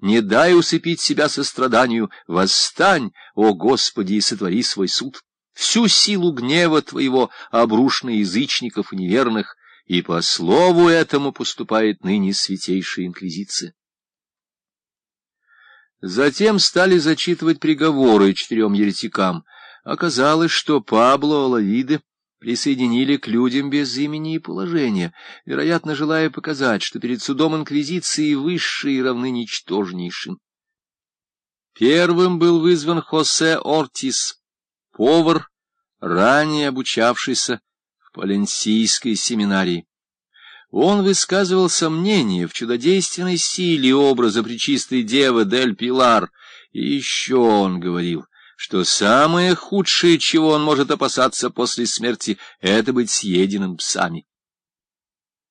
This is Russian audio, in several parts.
не дай усыпить себя состраданию, восстань, о Господи, и сотвори свой суд. Всю силу гнева твоего обрушь на язычников и неверных, и по слову этому поступает ныне святейшая инквизиция. Затем стали зачитывать приговоры четырем еретикам. Оказалось, что Пабло Олавиде присоединили к людям без имени и положения, вероятно, желая показать, что перед судом инквизиции высшие равны ничтожнейшим. Первым был вызван Хосе Ортис, повар, ранее обучавшийся в Паленсийской семинарии. Он высказывал сомнения в чудодейственной силе образа Пречистой Девы Дель Пилар, и еще он говорил, что самое худшее, чего он может опасаться после смерти, — это быть съеденным псами.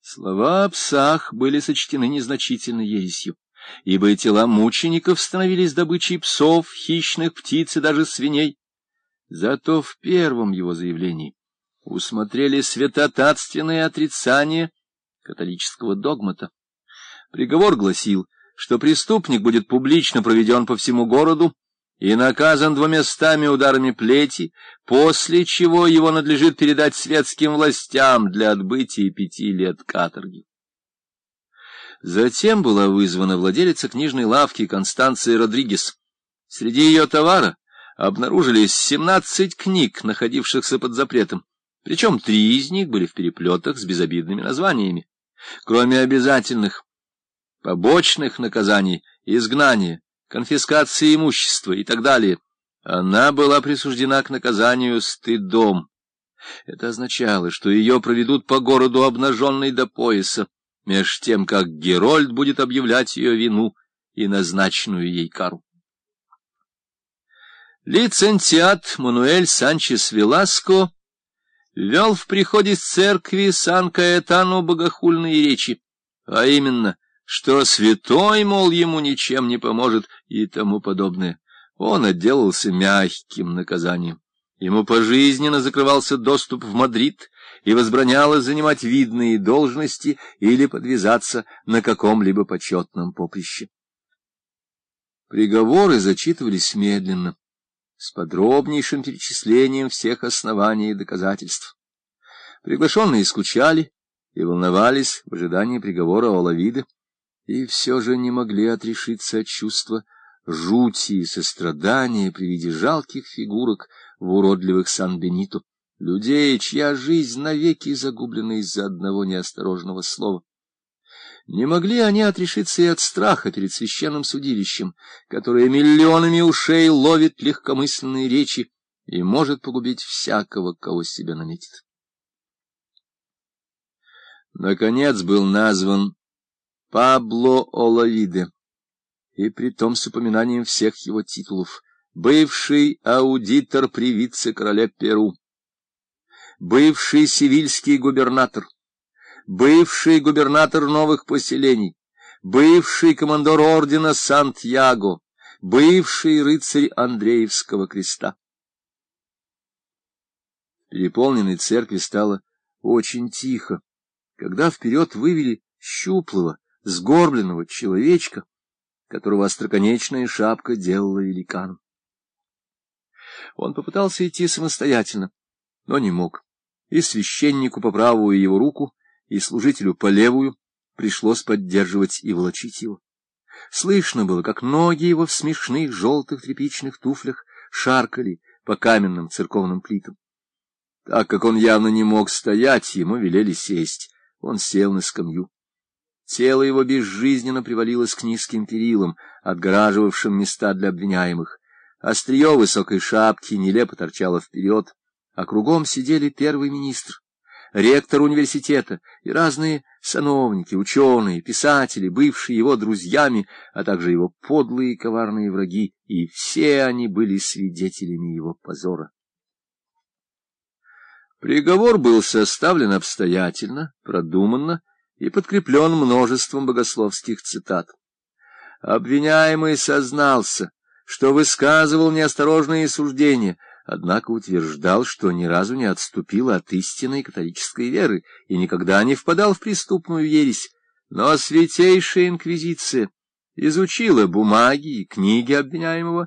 Слова о псах были сочтены незначительной ересью, ибо тела мучеников становились добычей псов, хищных птиц и даже свиней. Зато в первом его заявлении усмотрели святотатственное отрицание католического догмата. Приговор гласил, что преступник будет публично проведен по всему городу и наказан двумястами ударами плети, после чего его надлежит передать светским властям для отбытия пяти лет каторги. Затем была вызвана владелица книжной лавки Констанция Родригес. Среди ее товара обнаружились семнадцать книг, находившихся под запретом, причем три из них были в переплетах с безобидными названиями. Кроме обязательных побочных наказаний, изгнания, конфискации имущества и так далее, она была присуждена к наказанию стыдом. Это означало, что ее проведут по городу обнаженной до пояса, меж тем, как Герольд будет объявлять ее вину и назначенную ей кару. Лицензиат Мануэль Санчес Веласко вел в приходской церкви Сан-Каэтану богохульные речи, а именно, что святой, мол, ему ничем не поможет и тому подобное. Он отделался мягким наказанием. Ему пожизненно закрывался доступ в Мадрид и возбранялось занимать видные должности или подвязаться на каком-либо почетном поприще. Приговоры зачитывались медленно с подробнейшим перечислением всех оснований и доказательств. Приглашенные скучали и волновались в ожидании приговора Олавида, и все же не могли отрешиться от чувства жути и сострадания при виде жалких фигурок в уродливых Сан-Бенито, людей, чья жизнь навеки загублена из-за одного неосторожного слова. Не могли они отрешиться и от страха перед священным судилищем, которое миллионами ушей ловит легкомысленные речи и может погубить всякого, кого себе наметит. Наконец был назван Пабло Олавиде, и притом с упоминанием всех его титулов, бывший аудитор при вице-короле Перу, бывший сивильский губернатор, бывший губернатор новых поселений, бывший командор ордена Сантьяго, бывший рыцарь Андреевского креста. В переполненной церкви стало очень тихо, когда вперед вывели щуплого, сгорбленного человечка, которого остроконечная шапка делала великаном. Он попытался идти самостоятельно, но не мог, и священнику по правую его руку и служителю по левую пришлось поддерживать и волочить его. Слышно было, как ноги его в смешных желтых тряпичных туфлях шаркали по каменным церковным плитам. Так как он явно не мог стоять, ему велели сесть. Он сел на скамью. Тело его безжизненно привалилось к низким перилам, отгораживавшим места для обвиняемых. Острие высокой шапки нелепо торчало вперед, а кругом сидели первый министр, ректор университета и разные сановники, ученые, писатели, бывшие его друзьями, а также его подлые и коварные враги, и все они были свидетелями его позора. Приговор был составлен обстоятельно, продуманно и подкреплен множеством богословских цитат. Обвиняемый сознался, что высказывал неосторожные суждения — однако утверждал, что ни разу не отступил от истинной католической веры и никогда не впадал в преступную ересь. Но Святейшая Инквизиция изучила бумаги и книги обвиняемого